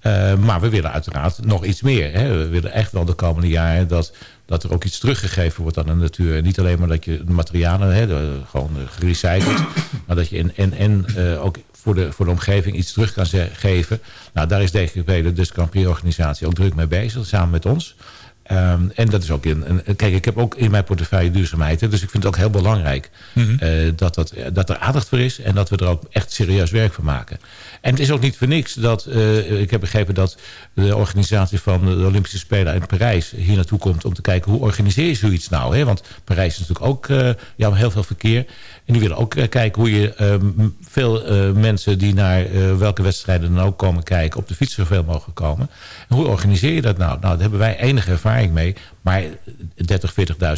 Eh, maar we willen uiteraard nog iets meer. Hè. We willen echt wel de komende jaren dat, dat er ook iets teruggegeven wordt aan de natuur. En niet alleen maar dat je de materialen hè, de- gewoon gerecycled... [clears throat] maar dat je en, en, en eh, ook voor de, voor de omgeving iets terug kan geven. Nou, daar is DGP, de Dus Grand Prix organisatie, ook druk mee bezig, samen met ons. Ehm, en dat is ook in. Kijk, ik heb ook in mijn portefeuille duurzaamheid. Hè, dus ik vind het ook heel belangrijk Mhm. eh, dat, dat, dat er aandacht voor is. En dat we er ook echt serieus werk van maken. En het is ook niet voor niks dat. eh, ik heb begrepen dat de organisatie van de Olympische Spelen in Parijs hier naartoe komt om te kijken hoe organiseer je zoiets nou. Hè? Want Parijs is natuurlijk ook eh, ja, heel veel verkeer. En die willen ook eh, kijken hoe je eh, m- veel mensen die naar welke wedstrijden dan ook komen kijken, op de fiets zoveel mogelijk komen. En hoe organiseer je dat nou? Nou, daar hebben wij enige ervaring mee. Maar 30,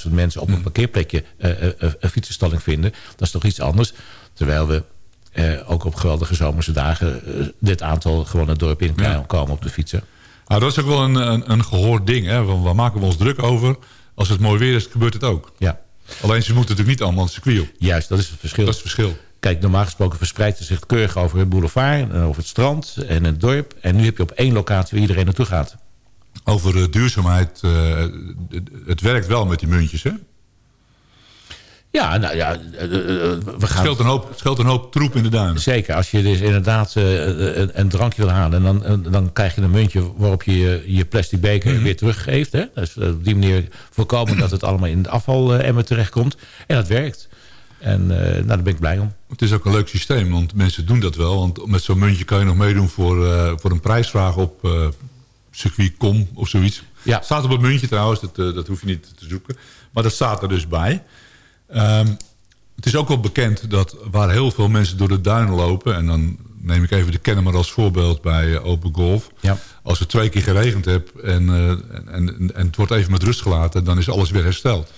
40.000 mensen op een parkeerplekje eh, eh, een fietsenstalling vinden, dat is toch iets anders. Terwijl we ook op geweldige zomerse dagen eh, dit aantal gewoon het dorp in kunnen komen op de fietsen. Nou, dat is ook wel een, een, een gehoord ding. Hè? Want waar maken we ons druk over? Als het mooi weer is, gebeurt het ook. Ja. Alleen ze moeten natuurlijk niet allemaal het circuit op. Juist, dat is het verschil. Dat is het verschil. Kijk, normaal gesproken verspreidt het zich keurig over het boulevard... en over het strand en het dorp. En nu heb je op één locatie waar iedereen naartoe gaat. Over eh, duurzaamheid. eh, het werkt wel met die muntjes, hè? Ja, nou ja, eh, eh, we gaan... Scheelt een, hoop, scheelt een hoop troep in de duinen. Zeker, als je dus inderdaad eh, een, een drankje wil halen... En dan, eh, dan krijg je een muntje waarop je je, plastic beker Mhm. weer teruggeeft. Hè? Dus eh, op die manier voorkomen dat het allemaal in de afvalemmer terechtkomt. En dat werkt. En eh, nou, daar ben ik blij om. Het is ook een leuk systeem, want mensen doen dat wel. Want met zo'n muntje kan je nog meedoen voor, eh, voor een prijsvraag op eh circuit.com of zoiets. Ja. Staat op het muntje trouwens, dat, eh, dat hoef je niet te zoeken. Maar dat staat er dus bij. Ehm, het is ook wel bekend dat waar heel veel mensen door de duinen lopen... en dan neem ik even de Kennemer als voorbeeld bij eh, Open Golf. Ja. Als het twee keer geregend hebt en, eh, en, en, en het wordt even met rust gelaten... dan is alles weer hersteld.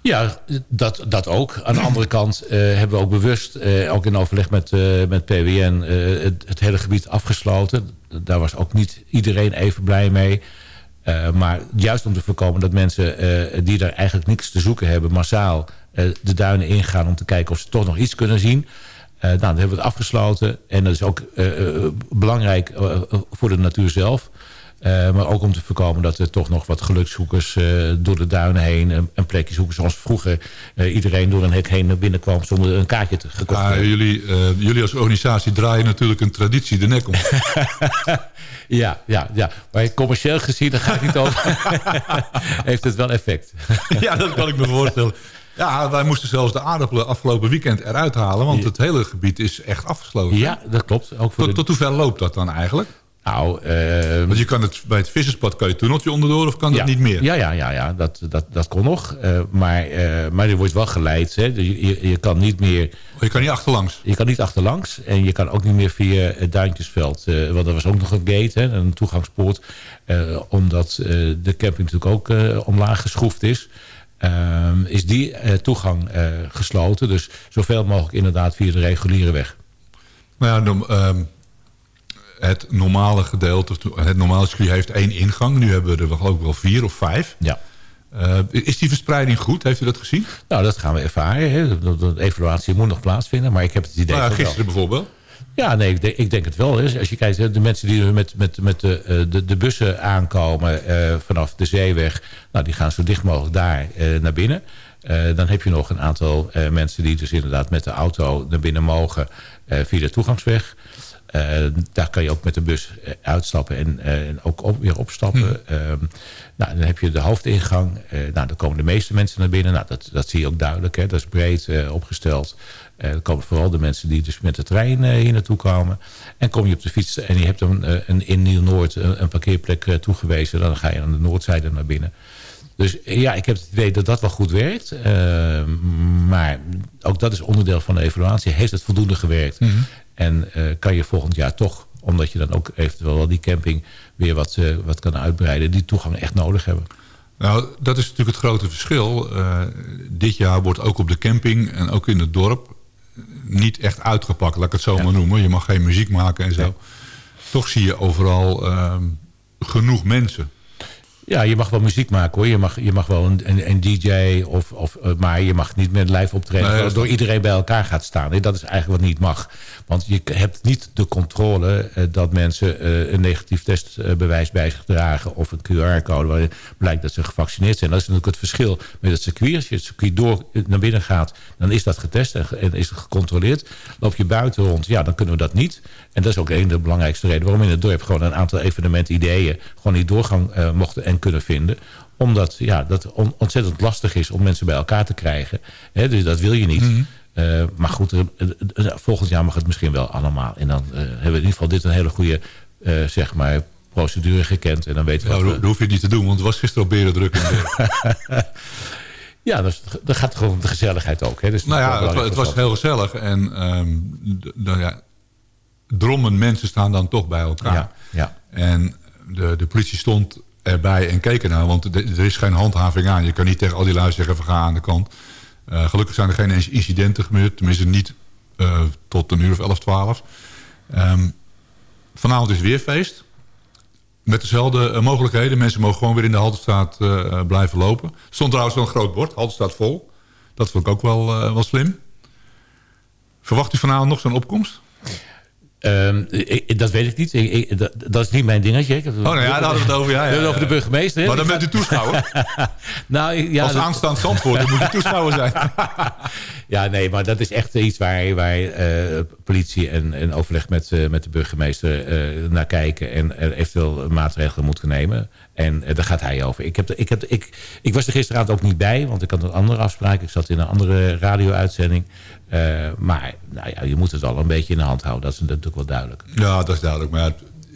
Ja, dat, dat ook. Aan de andere kant eh, hebben we ook bewust, ook in overleg met, met PWN, het, het hele gebied afgesloten. Daar was ook niet iedereen even blij mee. Maar juist om te voorkomen dat mensen die daar eigenlijk niks te zoeken hebben... massaal de duinen ingaan om te kijken of ze toch nog iets kunnen zien... Eh, nou, dan hebben we het afgesloten. En dat is ook eh, eh, belangrijk eh, voor de natuur zelf. Eh, maar ook om te voorkomen dat er toch nog wat gelukszoekers eh, door de duinen heen een, een plekje zoeken. Zoals vroeger eh, iedereen door een hek heen naar binnen kwam zonder een kaartje te gekocht Ah, hebben. jullie, eh, jullie als organisatie draaien natuurlijk een traditie de nek om. [laughs] Ja, ja, ja. Maar commercieel gezien, daar gaat het niet over. [laughs] Heeft het wel effect. ja, dat kan ik me voorstellen. Ja, wij moesten zelfs de aardappelen afgelopen weekend eruit halen... want het hele gebied is echt afgesloten. Ja, dat klopt. Ook voor tot, de- tot hoe ver loopt dat dan eigenlijk? Nou, eh, Want je kan het, bij het visserspad kan je het tunneltje onderdoor of kan dat niet meer? Ja, ja, ja, ja dat, dat, dat kon nog. Eh, maar, eh, maar er wordt wel geleid. Hè. Dus Je, je, kan niet meer... Je kan niet achterlangs? Je kan niet achterlangs. En je kan ook niet meer via het Duintjesveld. eh, want er was ook nog een gate, hè, een toegangspoort. omdat de camping natuurlijk ook omlaag geschroefd is. Ehm, is die eh, toegang eh, gesloten. Dus zoveel mogelijk inderdaad via de reguliere weg. Nou ja, ehm, het normale gedeelte, het normale circuit heeft één ingang. Nu hebben we er geloof ik wel vier of vijf. Ja. Eh, is die verspreiding goed? Heeft u dat gezien? Nou, dat gaan we ervaren. Hè. De, evaluatie moet nog plaatsvinden. Maar ik heb het idee Nou wel. gisteren bijvoorbeeld. Ja, nee, ik denk, ik denk het wel. Hè. Als je kijkt, de mensen die met, met, met de, eh, de, de bussen aankomen eh, vanaf de zeeweg... Nou, die gaan zo dicht mogelijk daar eh, naar binnen. Dan heb je nog een aantal mensen die dus inderdaad met de auto naar binnen mogen... via de toegangsweg. Daar kan je ook met de bus uitstappen en, en ook op, weer opstappen. Ehm, nou, dan heb je de hoofdingang. Nou, dan komen de meeste mensen naar binnen. Nou, dat, dat zie je ook duidelijk. Hè. Dat is breed opgesteld. Eh, dan komen vooral de mensen die dus met de trein eh, hier naartoe komen. En kom je op de fiets en je hebt een, eh, een in Nieuw-Noord een, een parkeerplek eh, toegewezen. Dan ga je aan de noordzijde naar binnen. Dus ja, ik heb het idee dat dat wel goed werkt. Maar ook dat is onderdeel van de evaluatie. Heeft het voldoende gewerkt? Mhm. En eh, kan je volgend jaar toch, omdat je dan ook eventueel wel die camping weer wat, eh, wat kan uitbreiden, die toegang echt nodig hebben? Nou, dat is natuurlijk het grote verschil. Eh, dit jaar wordt ook op de camping en ook in het dorp niet echt uitgepakt, laat ik het zo maar noemen. Je mag geen muziek maken en zo. Toch zie je overal ehm, genoeg mensen. Ja, je mag wel muziek maken hoor. Je mag, je mag wel een, een, een DJ, of, of, eh, maar je mag niet met live optreden. Nee, door iedereen bij elkaar gaat staan. Nee, dat is eigenlijk wat niet mag. Want je hebt niet de controle eh, dat mensen eh, een negatief testbewijs bij zich dragen. Of een QR-code waarin blijkt dat ze gevaccineerd zijn. Dat is natuurlijk het verschil met het circuit. Als je het circuit door naar binnen gaat, dan is dat getest en, is het gecontroleerd. Loop je buiten rond, ja, dan kunnen we dat niet. En dat is ook een van de belangrijkste redenen waarom in het dorp gewoon een aantal evenementen, ideeën, gewoon die doorgang mochten en en kunnen vinden. Omdat ja, dat on- ontzettend lastig is om mensen bij elkaar te krijgen. Dus dat wil je niet. Mhm. Eh, maar goed, eh, eh, eh, volgend jaar mag het misschien wel allemaal. En dan hebben we in ieder geval dit een hele goede zeg maar, procedure gekend. En dan weten we Ja, wat dat hoef je niet te doen, want het was gisteren al beren druk [laughs] Ja, dat, is- dat gaat gewoon om de gezelligheid ook. Hè? Dus Nou ja, het, wa- het was heel gezellig. En ehm, nou ja, drommen mensen staan dan toch bij elkaar. Ja, ja. En de, de politie stond erbij en keek ernaar. Want er is geen handhaving aan. Je kan niet tegen al die lui zeggen, van ga aan de kant. Eh, gelukkig zijn er geen incidenten gebeurd. Tenminste niet eh, tot een uur of 11, 12. Ehm, vanavond is weer feest. Met dezelfde eh, mogelijkheden. Mensen mogen gewoon weer in de Haltestraat blijven lopen. Stond trouwens wel een groot bord. Haltestraat vol. Dat vond ik ook wel, wel slim. Verwacht u vanavond nog zo'n opkomst? Ehm, ik- dat weet ik niet. Ik- ik- dat, dat is niet mijn dingetje. Ik heb- Oh, nou ja, daar hadden we het over. Ja, ja, het over ja. de burgemeester. Maar dan bent u toeschouwer. [laughs] nou, ja, Als dat- aanstaand Zandvoort, dan moet u [laughs] toeschouwer zijn. [laughs] Ja, nee, maar dat is echt iets waar, waar eh, politie en, en overleg met, eh, met de burgemeester eh, naar kijken. En er eventueel maatregelen moeten nemen. En eh, daar gaat hij over. Ik, heb, ik, heb, ik, ik was er gisteravond ook niet bij, want ik had een andere afspraak. Ik zat in een andere radio-uitzending. Eh, maar nou ja, je moet het al een beetje in de hand houden. Dat is natuurlijk wel duidelijk. Ja, dat is duidelijk. Maar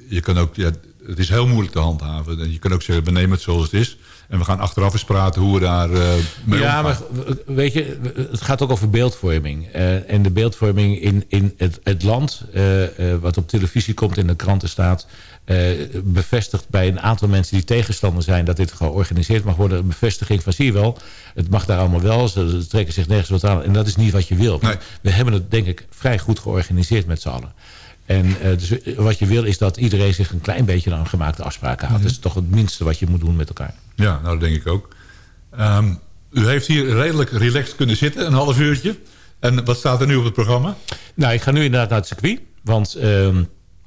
je kan ook, het is heel moeilijk te handhaven. En Je kan ook zeggen, we nemen het zoals het is. En we gaan achteraf eens praten hoe we daar mee ja, omgaan. maar weet je, het gaat ook over beeldvorming. Eh, en de beeldvorming in, in het, het land, eh, wat op televisie komt, in de kranten staat... bevestigt bij een aantal mensen die tegenstander zijn... dat dit georganiseerd mag worden, een bevestiging van... zie je wel, het mag daar allemaal wel, ze trekken zich nergens wat aan. En dat is niet wat je wil. We hebben het denk ik vrij goed georganiseerd met z'n allen. En dus wat je wil is dat iedereen zich een klein beetje aan gemaakte afspraken houdt. Mhm. Dat is toch het minste wat je moet doen met elkaar. Ja, nou dat denk ik ook. Ehm, u heeft hier redelijk relaxed kunnen zitten, een half uurtje. En wat staat er nu op het programma? Nou, ik ga nu inderdaad naar het circuit. Want ehm,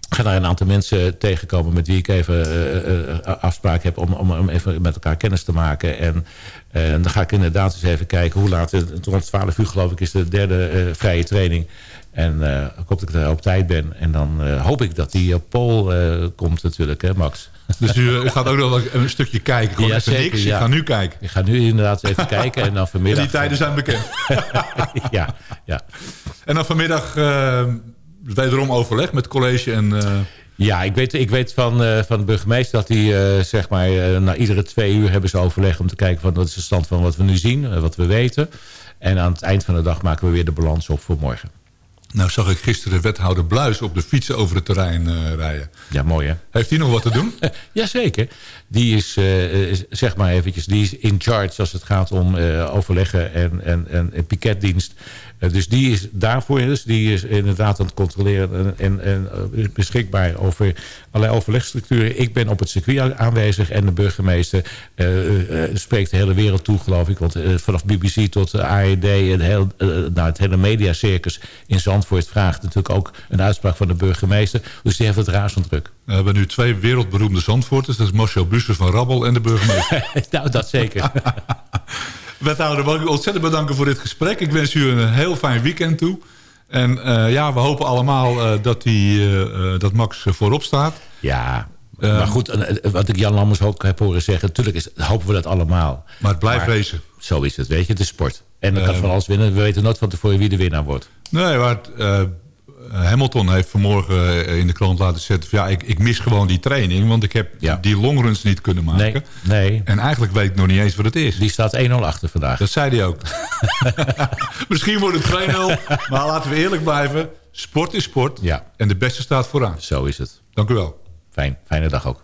ik ga daar een aantal mensen tegenkomen... met wie ik even eh, eh, afspraak heb om, om, om even met elkaar kennis te maken. En eh, dan ga ik inderdaad eens even kijken hoe laat... Rond 12 uur geloof ik is de derde eh, vrije training. En eh, ik hoop dat ik daar op tijd ben. En dan eh, hoop ik dat die op pol eh, komt natuurlijk, hè Max? [laughs] Dus u, u gaat ook nog wel een stukje kijken. Gewoon Ja, even zeker, niks. ja. Ik ga nu kijken. Ik ga nu inderdaad even [laughs] kijken en dan En vanmiddag... die tijden zijn bekend. [laughs] ja, ja. En dan vanmiddag eh, wederom overleg met college en... eh, Ja, ik weet, ik weet van, eh, van de burgemeester dat hij, eh, zeg maar, eh, na iedere twee uur hebben ze overleg om te kijken van wat is de stand van wat we nu zien, eh, wat we weten. En aan het eind van de dag maken we weer de balans op voor morgen. Nou zag ik gisteren wethouder Bluis op de fietsen over het terrein eh, rijden. Ja, mooi hè? Heeft hij nog wat te doen? [laughs] Jazeker. Die is, eh, is, zeg maar eventjes, die is in charge als het gaat om eh, overleggen en, en, en, en piketdienst. Eh, dus die is daarvoor, dus die is inderdaad aan het controleren en, en, en eh, beschikbaar over allerlei overlegstructuren. Ik ben op het circuit aanwezig en de burgemeester eh, spreekt de hele wereld toe, geloof ik. Want vanaf BBC tot de AED en heel, nou, het hele mediacircus in Zandvoort vraagt natuurlijk ook een uitspraak van de burgemeester. Dus die heeft het razend druk. We hebben nu twee wereldberoemde Zandvoorters. Dat is Marcel Bussen van Rabbel en de burgemeester. [laughs] nou, dat zeker. [laughs] Wethouder, mag ik u ontzettend bedanken voor dit gesprek. Ik wens u een heel fijn weekend toe. En eh, ja, we hopen allemaal eh, dat, die, eh, eh, dat Max eh, voorop staat. Ja, maar goed, eh, wat ik Jan Lammers ook heb horen zeggen... natuurlijk is, hopen we dat allemaal. Maar het blijft. Zo is het, weet je. Het is sport. En dan kan Eh, van alles winnen. We weten nooit van tevoren wie de winnaar wordt. Nee, maar eh, Hamilton heeft vanmorgen eh, in de krant laten zetten... Van, ja, ik, ik mis gewoon die training, want ik heb die longruns niet kunnen maken. Nee, nee. En eigenlijk weet ik nog niet eens wat het is. Die staat 1-0 achter vandaag. Dat zei hij ook. [laughs] [laughs] Misschien wordt het 2-0, maar laten we eerlijk blijven. Sport is sport Ja. en de beste staat vooraan. Zo is het. Dank u wel. Fijn, fijne dag ook.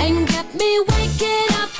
And get me waking up,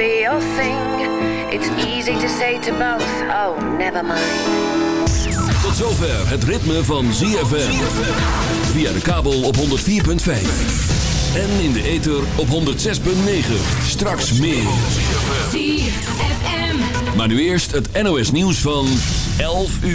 be your thing, it's easy to say to both, oh, never mind. Tot zover het ritme van ZFM. Via de kabel op 104.5. En in de ether op 106.9. Straks meer. ZFM. Maar nu eerst het NOS nieuws van 11 uur.